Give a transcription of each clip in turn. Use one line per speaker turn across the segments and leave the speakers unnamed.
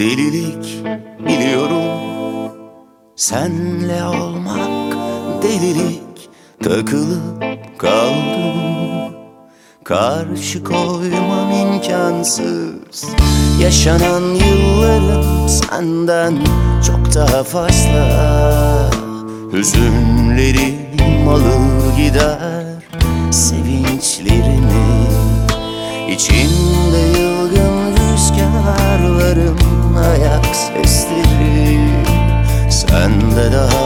delilik biliyorum. Senle olmak delilik takılıp kaldım. Karşı koymam imkansız. Yaşanan yıllarım senden çok daha fazla. Hüzünlerim alır gider sevinçlerimi İçimde yılgın rüzgarlarım ayak sesleri. Sende daha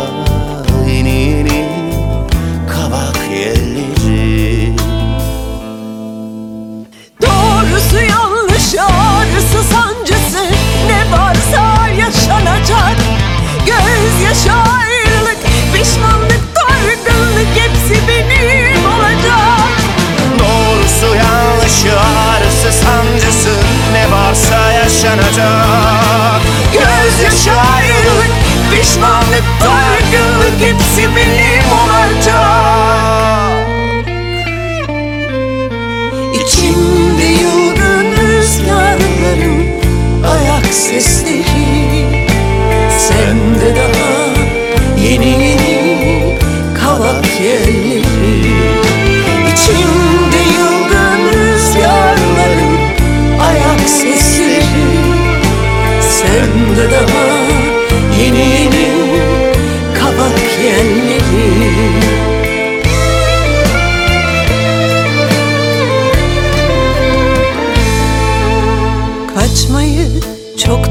Ayrılık Pişmanlık dargınlık Hepsi benim olacak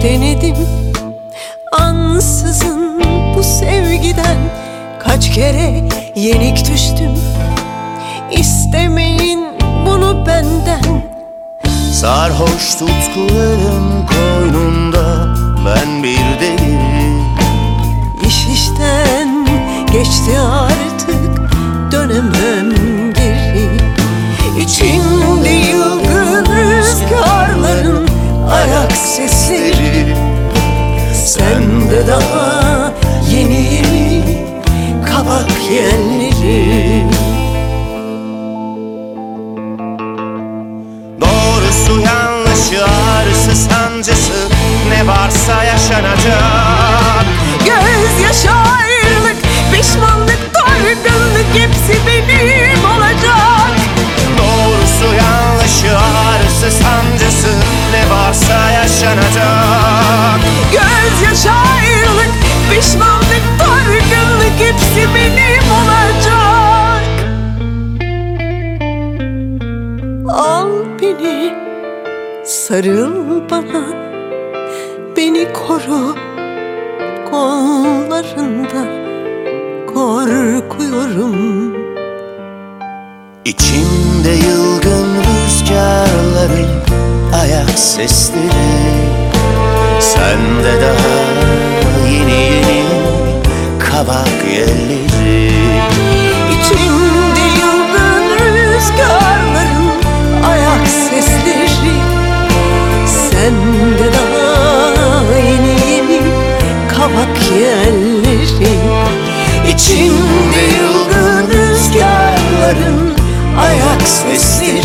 denedim. Ansızın bu sevgiden Kaç kere yenik düştüm. İstemeyin bunu benden.
Sarhoş tutkuların koynunda ben bir deli
İş işten geçti artık Dönemem geri. İçimde yılgın rüzgarların Ayak
sancısı ne varsa yaşanacak.
Gözyaşı ayrılık Pişmanlık dargınlık Hepsi benim Sarıl bana. Beni koru Kollarında. Korkuyorum.
İçimde yılgın rüzgarların ayak sesleri
kavak yerleri İçimde yılgın rüzgarların ayak sesleri